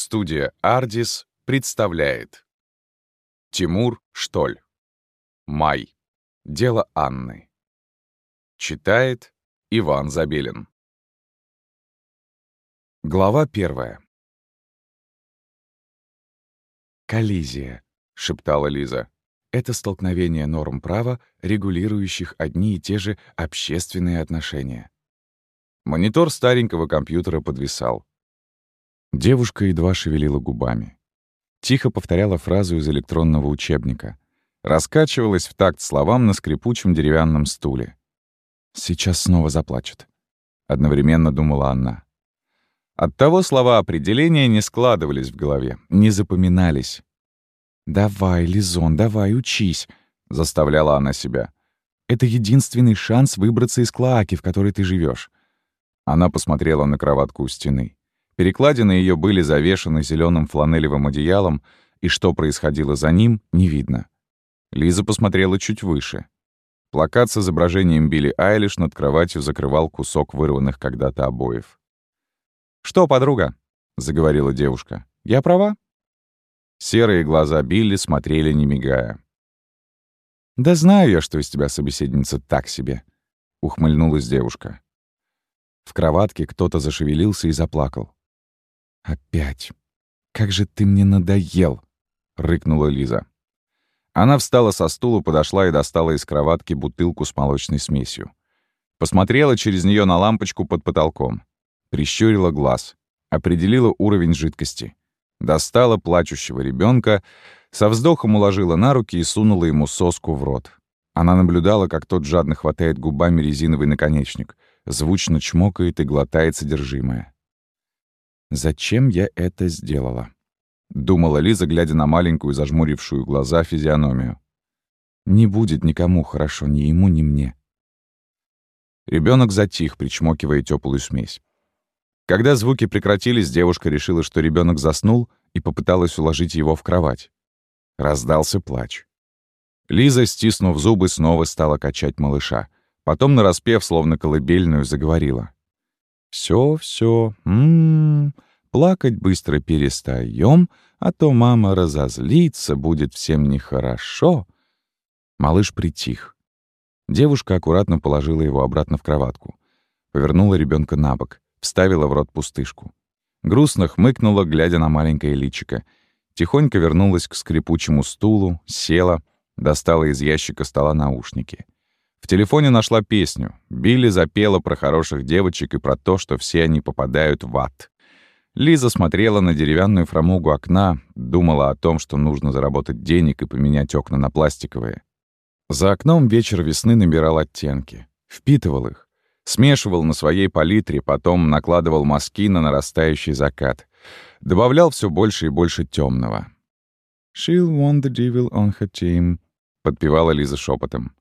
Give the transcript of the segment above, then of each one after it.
Студия «Ардис» представляет Тимур Штоль «Май. Дело Анны» Читает Иван Забелин Глава первая «Коллизия», — шептала Лиза. «Это столкновение норм права, регулирующих одни и те же общественные отношения». Монитор старенького компьютера подвисал. Девушка едва шевелила губами. Тихо повторяла фразу из электронного учебника. Раскачивалась в такт словам на скрипучем деревянном стуле. «Сейчас снова заплачет», — одновременно думала она. Оттого слова определения не складывались в голове, не запоминались. «Давай, Лизон, давай, учись», — заставляла она себя. «Это единственный шанс выбраться из клоаки, в которой ты живешь. Она посмотрела на кроватку у стены. Перекладины ее были завешаны зеленым фланелевым одеялом, и что происходило за ним, не видно. Лиза посмотрела чуть выше. Плакат с изображением Билли Айлиш над кроватью закрывал кусок вырванных когда-то обоев. «Что, подруга?» — заговорила девушка. «Я права?» Серые глаза Билли смотрели, не мигая. «Да знаю я, что из тебя собеседница так себе», — ухмыльнулась девушка. В кроватке кто-то зашевелился и заплакал. «Опять! Как же ты мне надоел!» — рыкнула Лиза. Она встала со стула, подошла и достала из кроватки бутылку с молочной смесью. Посмотрела через нее на лампочку под потолком. Прищурила глаз. Определила уровень жидкости. Достала плачущего ребенка, со вздохом уложила на руки и сунула ему соску в рот. Она наблюдала, как тот жадно хватает губами резиновый наконечник, звучно чмокает и глотает содержимое. «Зачем я это сделала?» — думала Лиза, глядя на маленькую, зажмурившую глаза физиономию. «Не будет никому хорошо, ни ему, ни мне». Ребенок затих, причмокивая теплую смесь. Когда звуки прекратились, девушка решила, что ребенок заснул, и попыталась уложить его в кровать. Раздался плач. Лиза, стиснув зубы, снова стала качать малыша. Потом, нараспев, словно колыбельную, заговорила. Все, все, м-м, плакать быстро перестаем, а то мама разозлится, будет всем нехорошо. Малыш притих. Девушка аккуратно положила его обратно в кроватку. Повернула ребенка на бок, вставила в рот пустышку. Грустно хмыкнула, глядя на маленькое личико. Тихонько вернулась к скрипучему стулу, села, достала из ящика стола наушники — в телефоне нашла песню. Билли запела про хороших девочек и про то, что все они попадают в ад. Лиза смотрела на деревянную фрамугу окна, думала о том, что нужно заработать денег и поменять окна на пластиковые. За окном вечер весны набирал оттенки, впитывал их, смешивал на своей палитре, потом накладывал мазки на нарастающий закат, добавлял все больше и больше темного. «She'll want the devil on her team», — подпевала Лиза шепотом.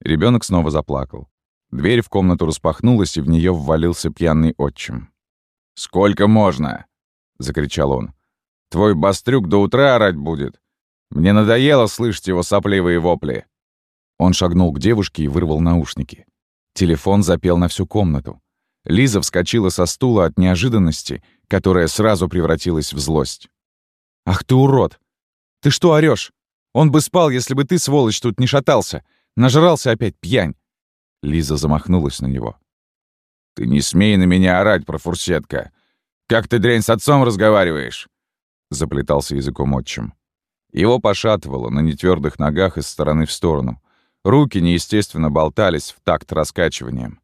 Ребенок снова заплакал. Дверь в комнату распахнулась, и в нее ввалился пьяный отчим. «Сколько можно?» — закричал он. «Твой бастрюк до утра орать будет. Мне надоело слышать его сопливые вопли». Он шагнул к девушке и вырвал наушники. Телефон запел на всю комнату. Лиза вскочила со стула от неожиданности, которая сразу превратилась в злость. «Ах ты урод! Ты что орёшь? Он бы спал, если бы ты, сволочь, тут не шатался. Нажрался опять пьянь!» Лиза замахнулась на него. «Ты не смей на меня орать, профурсетка! Как ты, дрянь, с отцом разговариваешь?» Заплетался языком отчим. Его пошатывало на нетвердых ногах из стороны в сторону. Руки неестественно болтались в такт раскачиванием.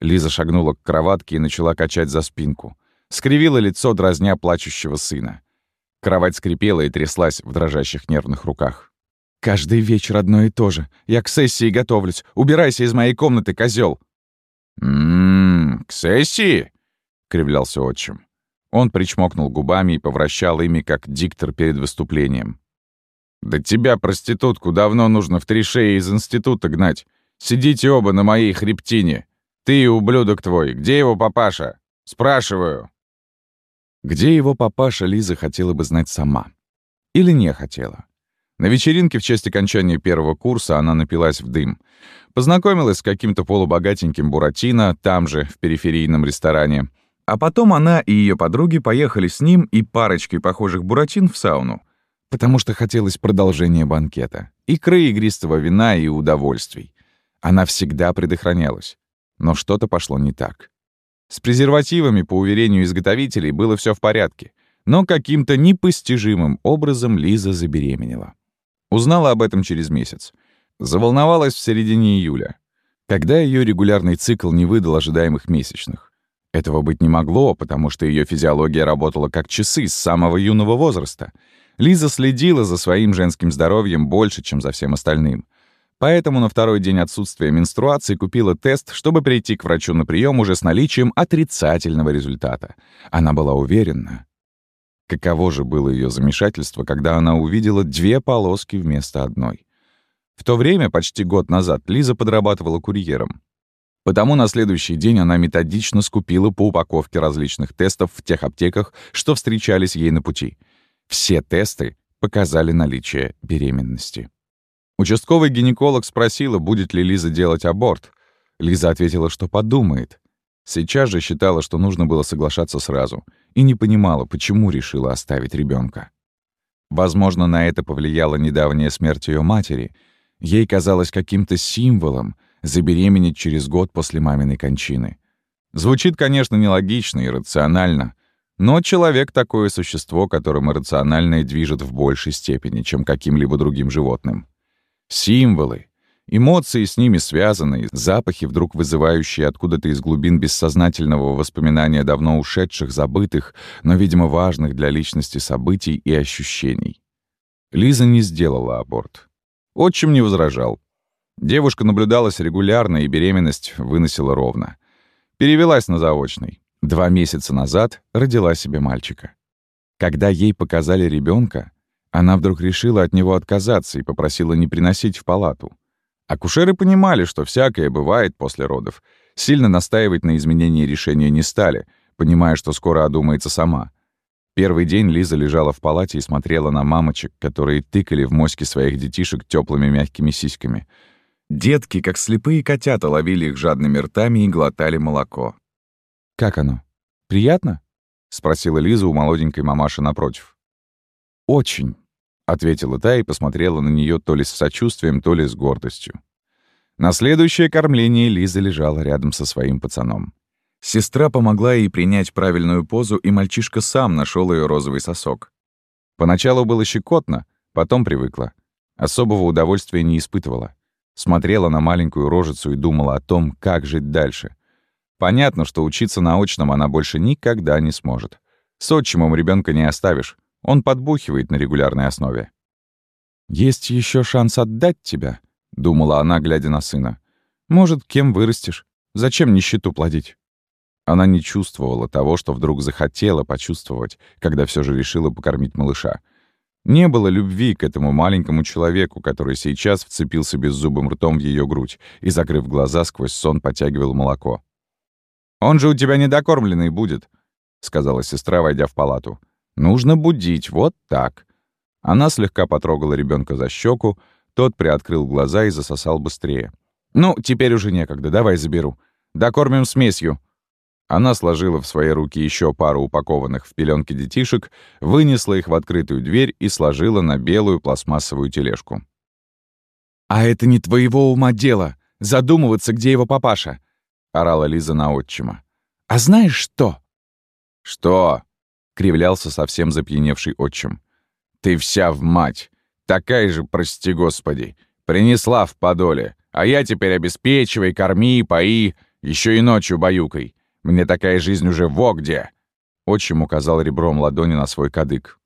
Лиза шагнула к кроватке и начала качать за спинку. Скривила лицо, дразня плачущего сына. Кровать скрипела и тряслась в дрожащих нервных руках. Каждый вечер одно и то же. Я к сессии готовлюсь. Убирайся из моей комнаты, козел. «М-м, к сессии?» — кривлялся отчим. Он причмокнул губами и повращал ими, как диктор перед выступлением. «Да тебя, проститутку, давно нужно в три шеи из института гнать. Сидите оба на моей хребтине. Ты и ублюдок твой. Где его папаша? Спрашиваю». Где его папаша, Лиза хотела бы знать сама. Или не хотела. На вечеринке в честь окончания первого курса она напилась в дым. Познакомилась с каким-то полубогатеньким Буратино, там же, в периферийном ресторане. А потом она и ее подруги поехали с ним и парочкой похожих буратин в сауну, потому что хотелось продолжения банкета, икры игристого вина и удовольствий. Она всегда предохранялась. Но что-то пошло не так. С презервативами, по уверению изготовителей, было все в порядке, но каким-то непостижимым образом Лиза забеременела. Узнала об этом через месяц. Заволновалась в середине июля, когда ее регулярный цикл не выдал ожидаемых месячных. Этого быть не могло, потому что ее физиология работала как часы с самого юного возраста. Лиза следила за своим женским здоровьем больше, чем за всем остальным. Поэтому на второй день отсутствия менструации купила тест, чтобы прийти к врачу на прием уже с наличием отрицательного результата. Она была уверена. Каково же было ее замешательство, когда она увидела две полоски вместо одной. В то время, почти год назад, Лиза подрабатывала курьером. Потому на следующий день она методично скупила по упаковке различных тестов в тех аптеках, что встречались ей на пути. Все тесты показали наличие беременности. Участковый гинеколог спросила, будет ли Лиза делать аборт. Лиза ответила, что подумает. Сейчас же считала, что нужно было соглашаться сразу, и не понимала, почему решила оставить ребенка. Возможно, на это повлияла недавняя смерть ее матери. Ей казалось каким-то символом — забеременеть через год после маминой кончины. Звучит, конечно, нелогично и рационально, но человек — такое существо, которым иррациональное движет в большей степени, чем каким-либо другим животным. Символы, эмоции с ними связанные, запахи, вдруг вызывающие откуда-то из глубин бессознательного воспоминания давно ушедших, забытых, но, видимо, важных для личности событий и ощущений. Лиза не сделала аборт. Отчим не возражал. Девушка наблюдалась регулярно, и беременность выносила ровно. Перевелась на заочный. Два месяца назад родила себе мальчика. Когда ей показали ребенка, она вдруг решила от него отказаться и попросила не приносить в палату. Акушеры понимали, что всякое бывает после родов. Сильно настаивать на изменении решения не стали, понимая, что скоро одумается сама. Первый день Лиза лежала в палате и смотрела на мамочек, которые тыкали в моськи своих детишек теплыми мягкими сиськами — Детки, как слепые котята, ловили их жадными ртами и глотали молоко. «Как оно? Приятно?» — спросила Лиза у молоденькой мамаши напротив. «Очень», — ответила та и посмотрела на нее то ли с сочувствием, то ли с гордостью. На следующее кормление Лиза лежала рядом со своим пацаном. Сестра помогла ей принять правильную позу, и мальчишка сам нашел ее розовый сосок. Поначалу было щекотно, потом привыкла. Особого удовольствия не испытывала смотрела на маленькую рожицу и думала о том, как жить дальше. Понятно, что учиться на очном она больше никогда не сможет. С отчимом ребенка не оставишь. Он подбухивает на регулярной основе. «Есть еще шанс отдать тебя», — думала она, глядя на сына. «Может, кем вырастешь? Зачем нищету плодить?» Она не чувствовала того, что вдруг захотела почувствовать, когда все же решила покормить малыша — не было любви к этому маленькому человеку, который сейчас вцепился беззубым ртом в ее грудь и, закрыв глаза, сквозь сон потягивал молоко. «Он же у тебя недокормленный будет», — сказала сестра, войдя в палату. «Нужно будить, вот так». Она слегка потрогала ребенка за щеку, тот приоткрыл глаза и засосал быстрее. «Ну, теперь уже некогда, давай заберу. Докормим смесью», она сложила в свои руки еще пару упакованных в пеленки детишек, вынесла их в открытую дверь и сложила на белую пластмассовую тележку. «А это не твоего ума дело! Задумываться, где его папаша!» — орала Лиза на отчима. «А знаешь что?» «Что?» — кривлялся совсем запьяневший отчим. «Ты вся в мать! Такая же, прости господи! Принесла в подоле, а я теперь обеспечивай, корми, пои, еще и ночью баюкой. Мне такая жизнь уже во где!» Отчим указал ребром ладони на свой кадык.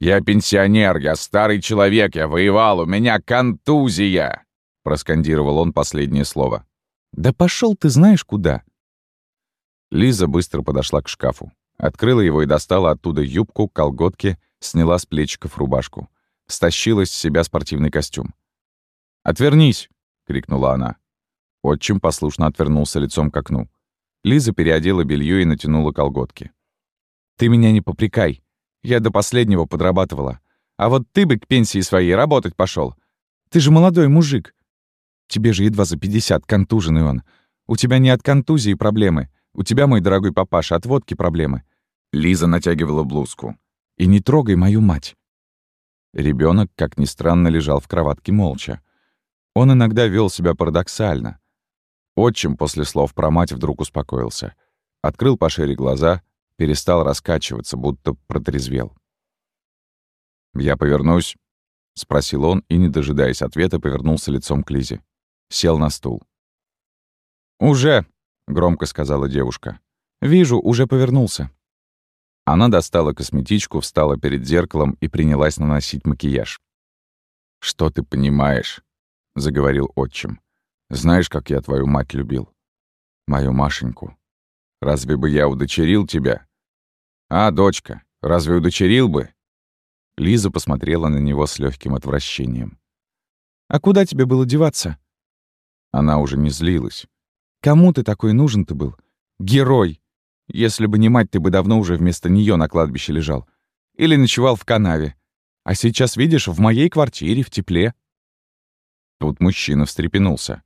«Я пенсионер, я старый человек, я воевал, у меня контузия!» Проскандировал он последнее слово. «Да пошел ты знаешь куда!» Лиза быстро подошла к шкафу, открыла его и достала оттуда юбку, колготки, сняла с плечиков рубашку. Стащила с себя спортивный костюм. «Отвернись!» — крикнула она. Отчим послушно отвернулся лицом к окну. Лиза переодела белье и натянула колготки. «Ты меня не попрекай. Я до последнего подрабатывала. А вот ты бы к пенсии своей работать пошел. Ты же молодой мужик. Тебе же едва за 50, контуженный он. У тебя не от контузии проблемы. У тебя, мой дорогой папаша, от водки проблемы». Лиза натягивала блузку. «И не трогай мою мать». Ребенок, как ни странно, лежал в кроватке молча. Он иногда вел себя парадоксально. Отчим после слов про мать вдруг успокоился. Открыл пошире глаза, перестал раскачиваться, будто протрезвел. «Я повернусь?» — спросил он и, не дожидаясь ответа, повернулся лицом к Лизе. Сел на стул. «Уже!» — громко сказала девушка. «Вижу, уже повернулся». Она достала косметичку, встала перед зеркалом и принялась наносить макияж. «Что ты понимаешь?» — заговорил отчим. «Знаешь, как я твою мать любил? Мою Машеньку. Разве бы я удочерил тебя? А, дочка, разве удочерил бы?» Лиза посмотрела на него с легким отвращением. «А куда тебе было деваться?» Она уже не злилась. «Кому ты такой нужен-то был? Герой! Если бы не мать, ты бы давно уже вместо нее на кладбище лежал. Или ночевал в канаве. А сейчас, видишь, в моей квартире, в тепле». Тут мужчина встрепенулся.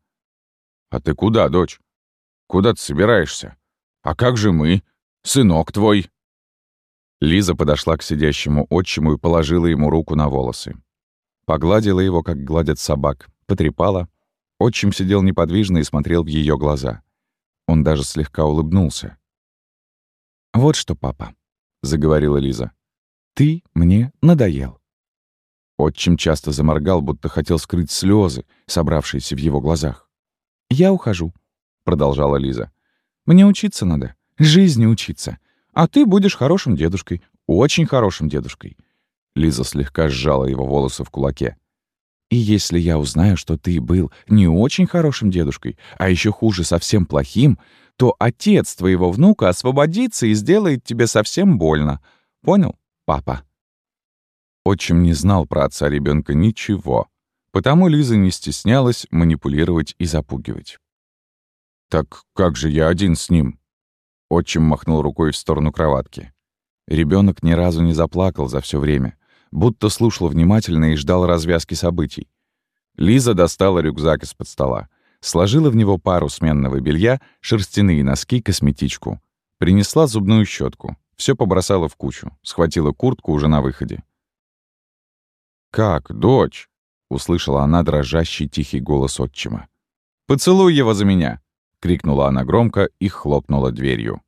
«А ты куда, дочь? Куда ты собираешься? А как же мы? Сынок твой?» Лиза подошла к сидящему отчиму и положила ему руку на волосы. Погладила его, как гладят собак, потрепала. Отчим сидел неподвижно и смотрел в ее глаза. Он даже слегка улыбнулся. «Вот что, папа», — заговорила Лиза. «Ты мне надоел». Отчим часто заморгал, будто хотел скрыть слезы, собравшиеся в его глазах. «Я ухожу», — продолжала Лиза. «Мне учиться надо, жизни учиться. А ты будешь хорошим дедушкой, очень хорошим дедушкой». Лиза слегка сжала его волосы в кулаке. «И если я узнаю, что ты был не очень хорошим дедушкой, а еще хуже, совсем плохим, то отец твоего внука освободится и сделает тебе совсем больно. Понял, папа?» Отчим не знал про отца ребенка ничего, потому Лиза не стеснялась манипулировать и запугивать. «Так как же я один с ним?» Отчим махнул рукой в сторону кроватки. Ребенок ни разу не заплакал за все время, будто слушал внимательно и ждал развязки событий. Лиза достала рюкзак из-под стола, сложила в него пару сменного белья, шерстяные носки, косметичку. Принесла зубную щетку, все побросала в кучу, схватила куртку уже на выходе. «Как, дочь?» — услышала она дрожащий тихий голос отчима. «Поцелуй его за меня!» — крикнула она громко и хлопнула дверью.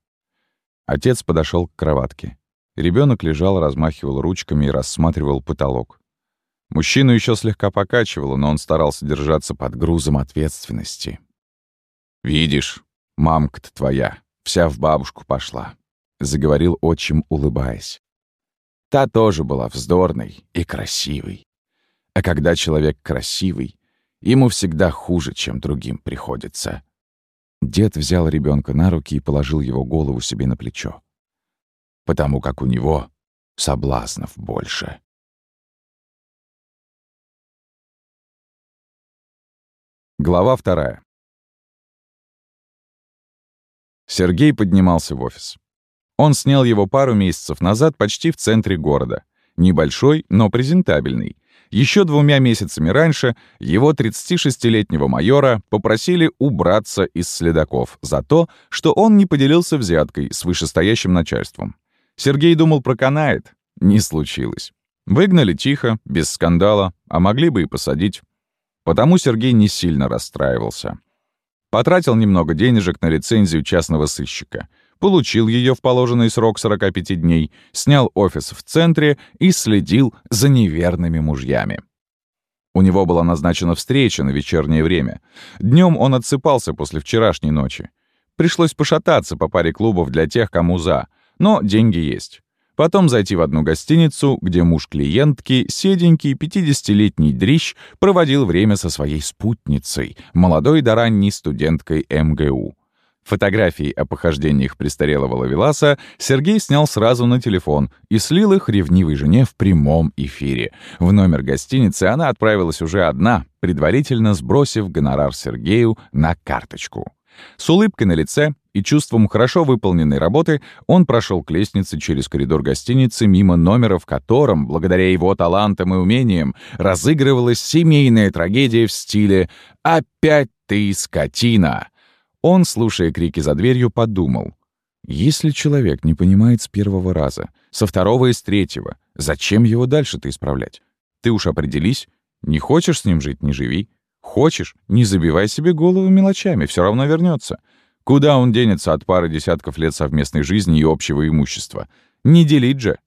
Отец подошел к кроватке. Ребенок лежал, размахивал ручками и рассматривал потолок. Мужчину еще слегка покачивало, но он старался держаться под грузом ответственности. «Видишь, мамка-то твоя, вся в бабушку пошла», — заговорил отчим, улыбаясь. Та тоже была вздорной и красивой. А когда человек красивый, ему всегда хуже, чем другим приходится. Дед взял ребенка на руки и положил его голову себе на плечо. Потому как у него соблазнов больше. Глава вторая. Сергей поднимался в офис. Он снял его пару месяцев назад почти в центре города. Небольшой, но презентабельный. Еще двумя месяцами раньше его 36-летнего майора попросили убраться из следаков за то, что он не поделился взяткой с вышестоящим начальством. Сергей думал, проканает. Не случилось. Выгнали тихо, без скандала, а могли бы и посадить. Потому Сергей не сильно расстраивался. Потратил немного денежек на лицензию частного сыщика — получил ее в положенный срок 45 дней, снял офис в центре и следил за неверными мужьями. У него была назначена встреча на вечернее время. Днем он отсыпался после вчерашней ночи. Пришлось пошататься по паре клубов для тех, кому за, но деньги есть. Потом зайти в одну гостиницу, где муж клиентки, седенький 50-летний дрищ, проводил время со своей спутницей, молодой да ранней студенткой МГУ. Фотографии о похождениях престарелого Лавеласа Сергей снял сразу на телефон и слил их ревнивой жене в прямом эфире. В номер гостиницы она отправилась уже одна, предварительно сбросив гонорар Сергею на карточку. С улыбкой на лице и чувством хорошо выполненной работы он прошел к лестнице через коридор гостиницы мимо номера, в котором, благодаря его талантам и умениям, разыгрывалась семейная трагедия в стиле «Опять ты скотина!» Он, слушая крики за дверью, подумал. Если человек не понимает с первого раза, со второго и с третьего, зачем его дальше-то исправлять? Ты уж определись. Не хочешь с ним жить — не живи. Хочешь — не забивай себе голову мелочами, все равно вернется. Куда он денется от пары десятков лет совместной жизни и общего имущества? Не делить же.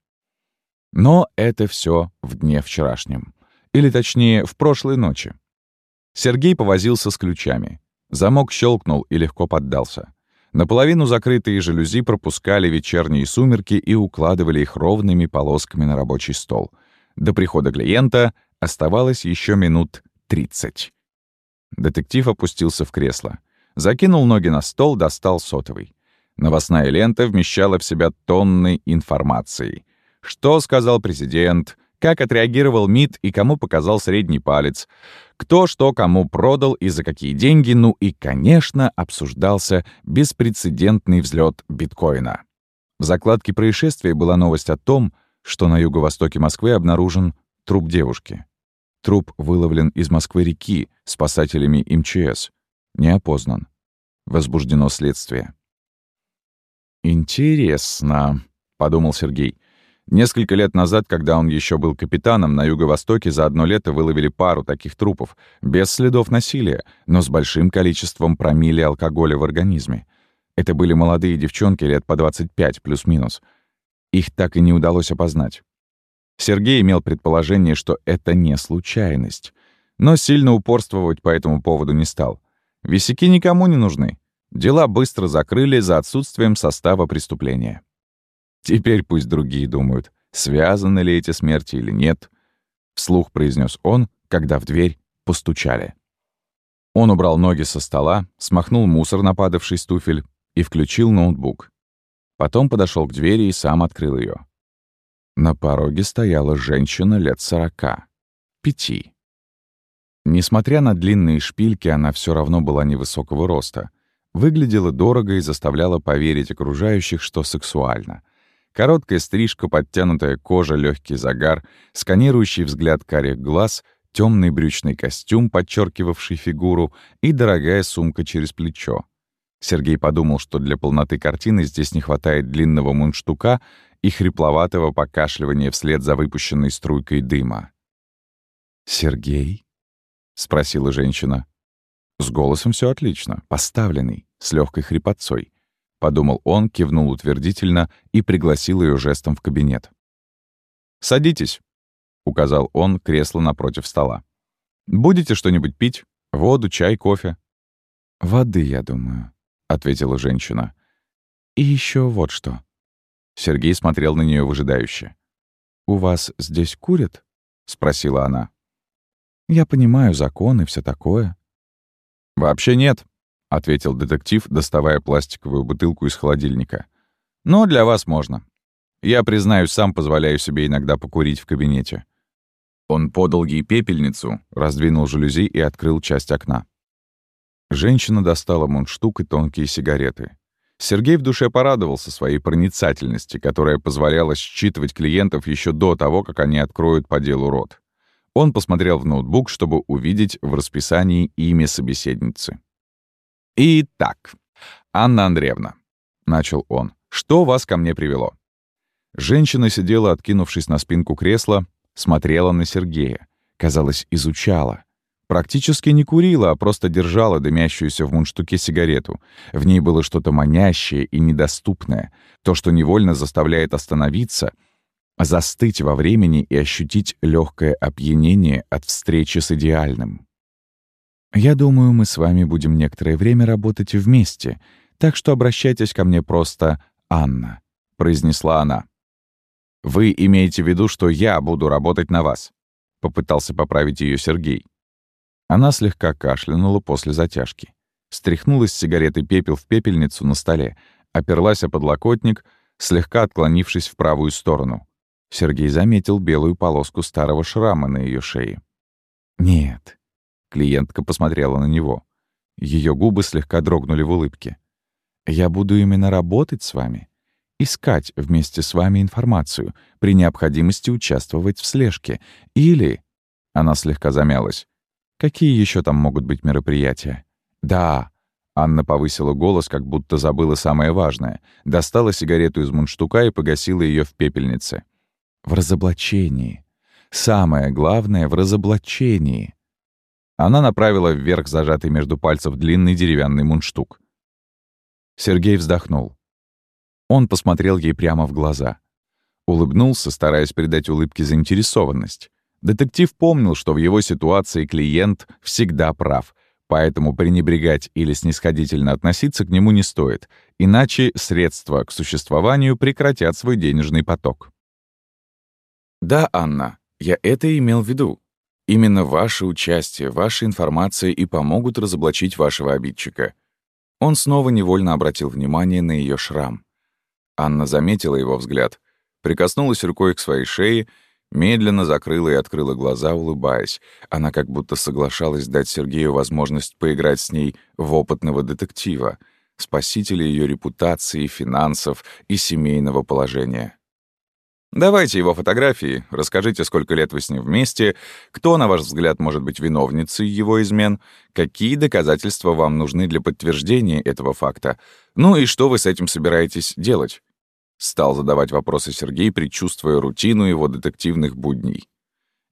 Но это все в дне вчерашнем. Или точнее, в прошлой ночи. Сергей повозился с ключами. Замок щелкнул и легко поддался. Наполовину закрытые жалюзи пропускали вечерние сумерки и укладывали их ровными полосками на рабочий стол. До прихода клиента оставалось еще минут 30. Детектив опустился в кресло. Закинул ноги на стол, достал сотовый. Новостная лента вмещала в себя тонны информации. Что сказал президент, как отреагировал МИД и кому показал средний палец, кто что кому продал и за какие деньги, ну и, конечно, обсуждался беспрецедентный взлет биткоина. В закладке происшествия была новость о том, что на юго-востоке Москвы обнаружен труп девушки. Труп выловлен из Москвы-реки спасателями МЧС. Не опознан. Возбуждено следствие. «Интересно», — подумал Сергей. Несколько лет назад, когда он еще был капитаном, на Юго-Востоке за одно лето выловили пару таких трупов, без следов насилия, но с большим количеством промилле алкоголя в организме. Это были молодые девчонки лет по 25 плюс-минус. Их так и не удалось опознать. Сергей имел предположение, что это не случайность. Но сильно упорствовать по этому поводу не стал. Висяки никому не нужны. Дела быстро закрыли за отсутствием состава преступления. Теперь пусть другие думают, связаны ли эти смерти или нет. Вслух произнес он, когда в дверь постучали. Он убрал ноги со стола, смахнул мусор, нападавший с туфель, и включил ноутбук. Потом подошел к двери и сам открыл ее. На пороге стояла женщина лет сорока. Пяти. Несмотря на длинные шпильки, она все равно была невысокого роста. Выглядела дорого и заставляла поверить окружающих, что сексуально. Короткая стрижка, подтянутая кожа, легкий загар, сканирующий взгляд карих глаз, темный брючный костюм, подчеркивавший фигуру, и дорогая сумка через плечо. Сергей подумал, что для полноты картины здесь не хватает длинного мундштука и хрипловатого покашливания вслед за выпущенной струйкой дыма. «Сергей?» — спросила женщина. С голосом все отлично, поставленный, с легкой хрипотцой. Подумал он, кивнул утвердительно и пригласил ее жестом в кабинет. «Садитесь», — указал он кресло напротив стола. «Будете что-нибудь пить? Воду, чай, кофе?» «Воды, я думаю», — ответила женщина. «И еще вот что. Сергей смотрел на нее выжидающе. «У вас здесь курят?» — спросила она. «Я понимаю закон и все такое». «Вообще нет», — ответил детектив, доставая пластиковую бутылку из холодильника. «Но для вас можно. Я, признаюсь, сам позволяю себе иногда покурить в кабинете». Он подал ей пепельницу, раздвинул жалюзи и открыл часть окна. Женщина достала мундштук и тонкие сигареты. Сергей в душе порадовался своей проницательности, которая позволяла считывать клиентов еще до того, как они откроют по делу рот. Он посмотрел в ноутбук, чтобы увидеть в расписании имя собеседницы. «Итак, Анна Андреевна», — начал он, — «что вас ко мне привело?» Женщина сидела, откинувшись на спинку кресла, смотрела на Сергея. Казалось, изучала. Практически не курила, а просто держала дымящуюся в мундштуке сигарету. В ней было что-то манящее и недоступное, то, что невольно заставляет остановиться, застыть во времени и ощутить легкое опьянение от встречи с идеальным. «Я думаю, мы с вами будем некоторое время работать вместе, так что обращайтесь ко мне просто Анна», — произнесла она. «Вы имеете в виду, что я буду работать на вас?» — попытался поправить ее Сергей. Она слегка кашлянула после затяжки. Стряхнула с сигареты пепел в пепельницу на столе, оперлась о подлокотник, слегка отклонившись в правую сторону. Сергей заметил белую полоску старого шрама на ее шее. «Нет». Клиентка посмотрела на него. Ее губы слегка дрогнули в улыбке. «Я буду именно работать с вами, искать вместе с вами информацию, при необходимости участвовать в слежке. Или...» Она слегка замялась. Какие еще там могут быть мероприятия? Да, Анна повысила голос, как будто забыла самое важное, достала сигарету из мундштука и погасила ее в пепельнице. «В разоблачении. Самое главное — в разоблачении». Она направила вверх зажатый между пальцев длинный деревянный мундштук. Сергей вздохнул. Он посмотрел ей прямо в глаза. Улыбнулся, стараясь придать улыбке заинтересованность. Детектив помнил, что в его ситуации клиент всегда прав, поэтому пренебрегать или снисходительно относиться к нему не стоит, иначе средства к существованию прекратят свой денежный поток. «Да, Анна, я это имел в виду. Именно ваше участие, ваша информация и помогут разоблачить вашего обидчика». Он снова невольно обратил внимание на ее шрам. Анна заметила его взгляд, прикоснулась рукой к своей шее, медленно закрыла и открыла глаза, улыбаясь. Она как будто соглашалась дать Сергею возможность поиграть с ней в опытного детектива, спасителя ее репутации, финансов и семейного положения. Давайте его фотографии, расскажите, сколько лет вы с ним вместе, кто, на ваш взгляд, может быть виновницей его измен, какие доказательства вам нужны для подтверждения этого факта, ну и что вы с этим собираетесь делать. Стал задавать вопросы Сергей, предчувствуя рутину его детективных будней.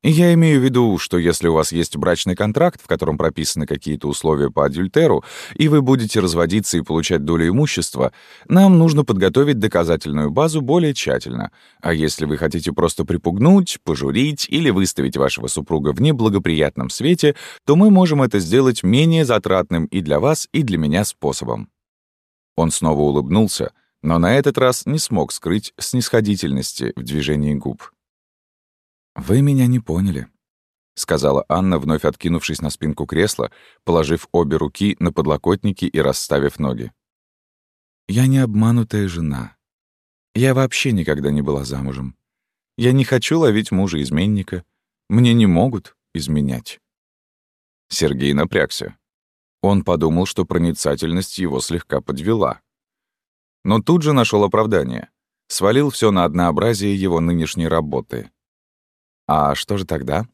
Я имею в виду, что если у вас есть брачный контракт, в котором прописаны какие-то условия по адюльтеру, и вы будете разводиться и получать долю имущества, нам нужно подготовить доказательную базу более тщательно. А если вы хотите просто припугнуть, пожурить или выставить вашего супруга в неблагоприятном свете, то мы можем это сделать менее затратным и для вас, и для меня способом. Он снова улыбнулся, но на этот раз не смог скрыть снисходительности в движении губ. «Вы меня не поняли», — сказала Анна, вновь откинувшись на спинку кресла, положив обе руки на подлокотники и расставив ноги. «Я не обманутая жена. Я вообще никогда не была замужем. Я не хочу ловить мужа-изменника. Мне не могут изменять». Сергей напрягся. Он подумал, что проницательность его слегка подвела. Но тут же нашел оправдание. Свалил все на однообразие его нынешней работы. А что же тогда?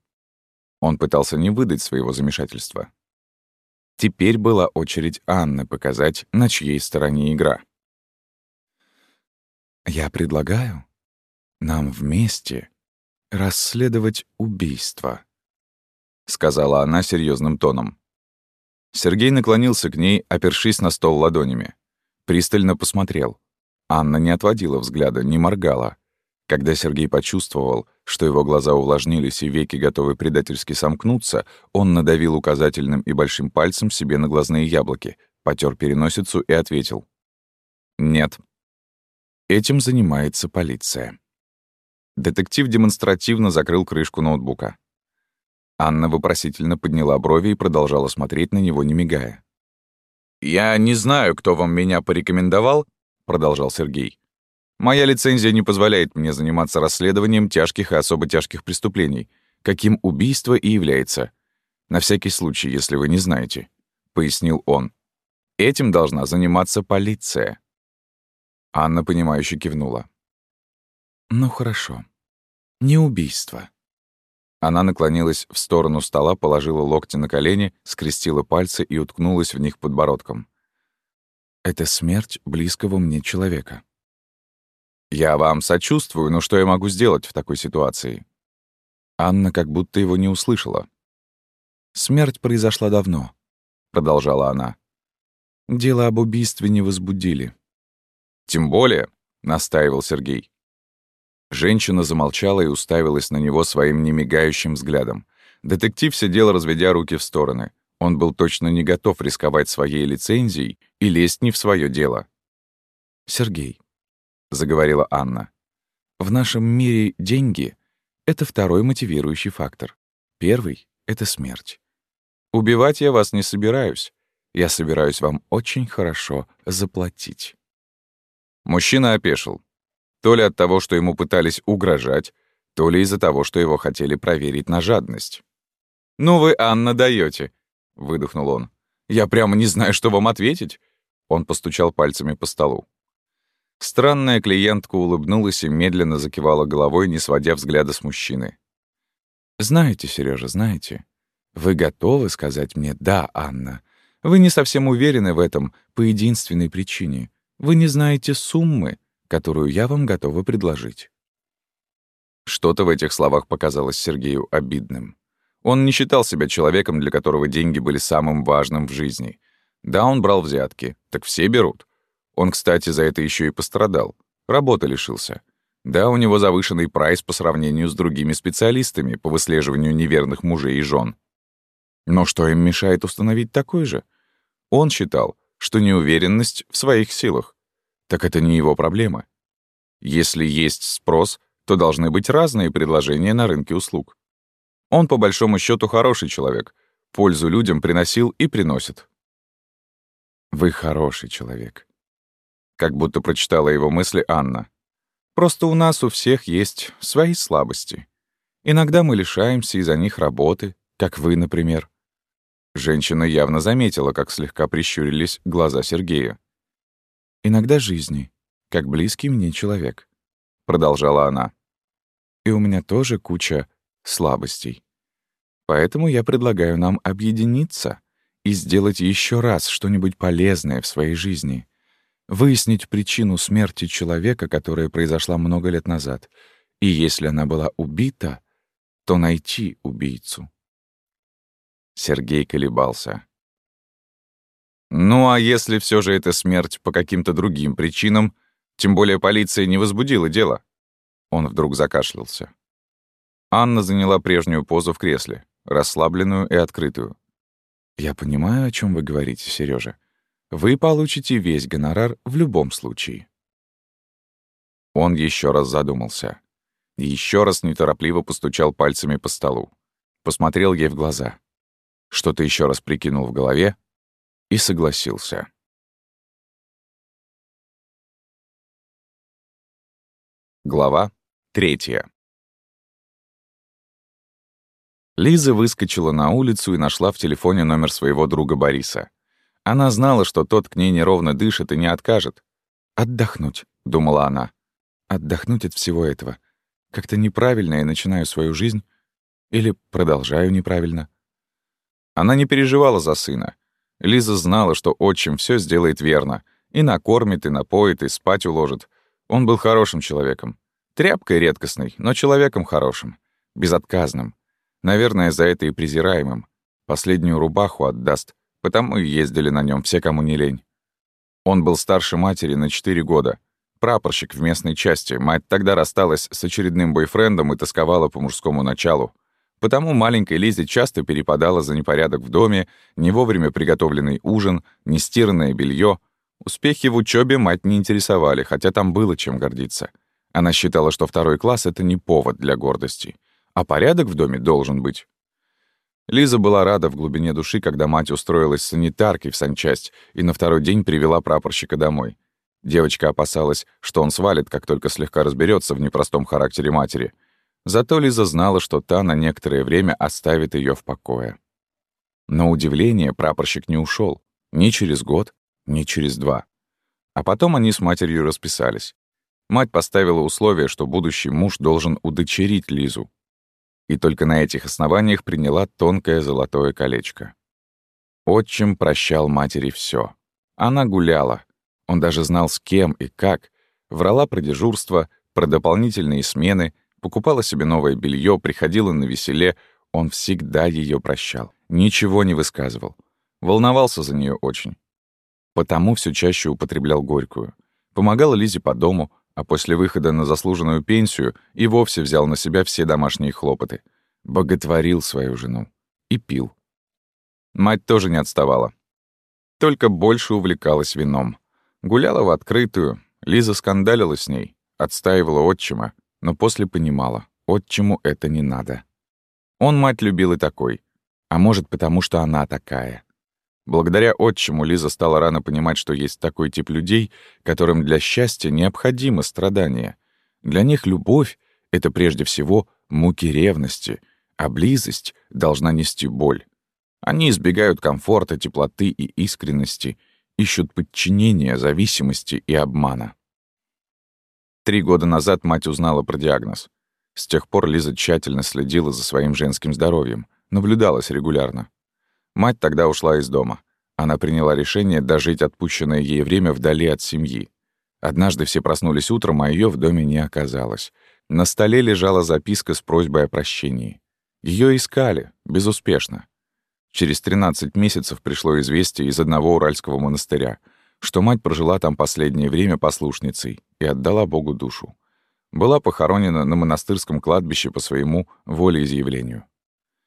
Он пытался не выдать своего замешательства. Теперь была очередь Анны показать, на чьей стороне игра. «Я предлагаю нам вместе расследовать убийство», — сказала она серьезным тоном. Сергей наклонился к ней, опершись на стол ладонями. Пристально посмотрел. Анна не отводила взгляда, не моргала. Когда Сергей почувствовал, что его глаза увлажнились и веки готовы предательски сомкнуться, он надавил указательным и большим пальцем себе на глазные яблоки, потер переносицу и ответил. «Нет. Этим занимается полиция». Детектив демонстративно закрыл крышку ноутбука. Анна вопросительно подняла брови и продолжала смотреть на него, не мигая. «Я не знаю, кто вам меня порекомендовал», — продолжал Сергей. Моя лицензия не позволяет мне заниматься расследованием тяжких и особо тяжких преступлений, каким убийство и является. На всякий случай, если вы не знаете, — пояснил он. Этим должна заниматься полиция. Анна, понимающе кивнула. «Ну хорошо. Не убийство». Она наклонилась в сторону стола, положила локти на колени, скрестила пальцы и уткнулась в них подбородком. «Это смерть близкого мне человека. «Я вам сочувствую, но что я могу сделать в такой ситуации?» Анна как будто его не услышала. «Смерть произошла давно», — продолжала она. «Дело об убийстве не возбудили». «Тем более», — настаивал Сергей. Женщина замолчала и уставилась на него своим немигающим взглядом. Детектив сидел, разведя руки в стороны. Он был точно не готов рисковать своей лицензией и лезть не в свое дело. «Сергей, — заговорила Анна. «В нашем мире деньги — это второй мотивирующий фактор. Первый — это смерть. Убивать я вас не собираюсь. Я собираюсь вам очень хорошо заплатить». Мужчина опешил. То ли от того, что ему пытались угрожать, то ли из-за того, что его хотели проверить на жадность. «Ну вы, Анна, даете, выдохнул он. «Я прямо не знаю, что вам ответить». Он постучал пальцами по столу. Странная клиентка улыбнулась и медленно закивала головой, не сводя взгляда с мужчины. «Знаете, Сережа, знаете, вы готовы сказать мне «да, Анна»? Вы не совсем уверены в этом по единственной причине. Вы не знаете суммы, которую я вам готова предложить». Что-то в этих словах показалось Сергею обидным. Он не считал себя человеком, для которого деньги были самым важным в жизни. Да, он брал взятки, так все берут. Он, кстати, за это еще и пострадал. Работы лишился. Да, у него завышенный прайс по сравнению с другими специалистами по выслеживанию неверных мужей и жен. Но что им мешает установить такой же? Он считал, что неуверенность в своих силах. Так это не его проблема. Если есть спрос, то должны быть разные предложения на рынке услуг. Он, по большому счету, хороший человек. Пользу людям приносил и приносит. «Вы хороший человек», — как будто прочитала его мысли Анна. «Просто у нас у всех есть свои слабости. Иногда мы лишаемся из-за них работы, как вы, например». Женщина явно заметила, как слегка прищурились глаза Сергея. «Иногда жизни, как близкий мне человек», — продолжала она. «И у меня тоже куча слабостей. Поэтому я предлагаю нам объединиться и сделать еще раз что-нибудь полезное в своей жизни. Выяснить причину смерти человека, которая произошла много лет назад. И если она была убита, то найти убийцу. Сергей колебался. Ну а если все же это смерть по каким-то другим причинам, тем более полиция не возбудила дело? Он вдруг закашлялся. Анна заняла прежнюю позу в кресле, расслабленную и открытую. «Я понимаю, о чем вы говорите, Сережа. Вы получите весь гонорар в любом случае». Он еще раз задумался. Еще раз неторопливо постучал пальцами по столу. Посмотрел ей в глаза. Что-то еще раз прикинул в голове и согласился. Глава третья. Лиза выскочила на улицу и нашла в телефоне номер своего друга Бориса. Она знала, что тот к ней неровно дышит и не откажет. «Отдохнуть», — думала она. «Отдохнуть от всего этого. Как-то неправильно я начинаю свою жизнь. Или продолжаю неправильно». Она не переживала за сына. Лиза знала, что отчим все сделает верно. И накормит, и напоит, и спать уложит. Он был хорошим человеком. Тряпкой редкостной, но человеком хорошим. Безотказным. Наверное, за это и презираемым. Последнюю рубаху отдаст, потому и ездили на нем все, кому не лень. Он был старше матери на 4 года. Прапорщик в местной части. Мать тогда рассталась с очередным бойфрендом и тосковала по мужскому началу. Потому маленькой Лизе часто перепадала за непорядок в доме, не вовремя приготовленный ужин, нестиранное белье. Успехи в учебе мать не интересовали, хотя там было чем гордиться. Она считала, что второй класс — это не повод для гордости а порядок в доме должен быть. Лиза была рада в глубине души, когда мать устроилась санитаркой в санчасть и на второй день привела прапорщика домой. Девочка опасалась, что он свалит, как только слегка разберется в непростом характере матери. Зато Лиза знала, что та на некоторое время оставит ее в покое. Но удивление прапорщик не ушел ни через год, ни через два. А потом они с матерью расписались. Мать поставила условие, что будущий муж должен удочерить Лизу, и только на этих основаниях приняла тонкое золотое колечко. Отчим прощал матери все. Она гуляла. Он даже знал, с кем и как. Врала про дежурство, про дополнительные смены, покупала себе новое белье, приходила на веселе. Он всегда ее прощал. Ничего не высказывал. Волновался за нее очень. Потому все чаще употреблял горькую. Помогал Лизе по дому, а после выхода на заслуженную пенсию и вовсе взял на себя все домашние хлопоты. Боготворил свою жену. И пил. Мать тоже не отставала. Только больше увлекалась вином. Гуляла в открытую, Лиза скандалила с ней, отстаивала отчима, но после понимала, отчиму это не надо. Он мать любил и такой. А может, потому что она такая. Благодаря отчиму Лиза стала рано понимать, что есть такой тип людей, которым для счастья необходимо страдание. Для них любовь — это прежде всего муки ревности, а близость должна нести боль. Они избегают комфорта, теплоты и искренности, ищут подчинения, зависимости и обмана. Три года назад мать узнала про диагноз. С тех пор Лиза тщательно следила за своим женским здоровьем, наблюдалась регулярно. Мать тогда ушла из дома. Она приняла решение дожить отпущенное ей время вдали от семьи. Однажды все проснулись утром, а ее в доме не оказалось. На столе лежала записка с просьбой о прощении. Ее искали, безуспешно. Через 13 месяцев пришло известие из одного уральского монастыря, что мать прожила там последнее время послушницей и отдала Богу душу. Была похоронена на монастырском кладбище по своему волеизъявлению.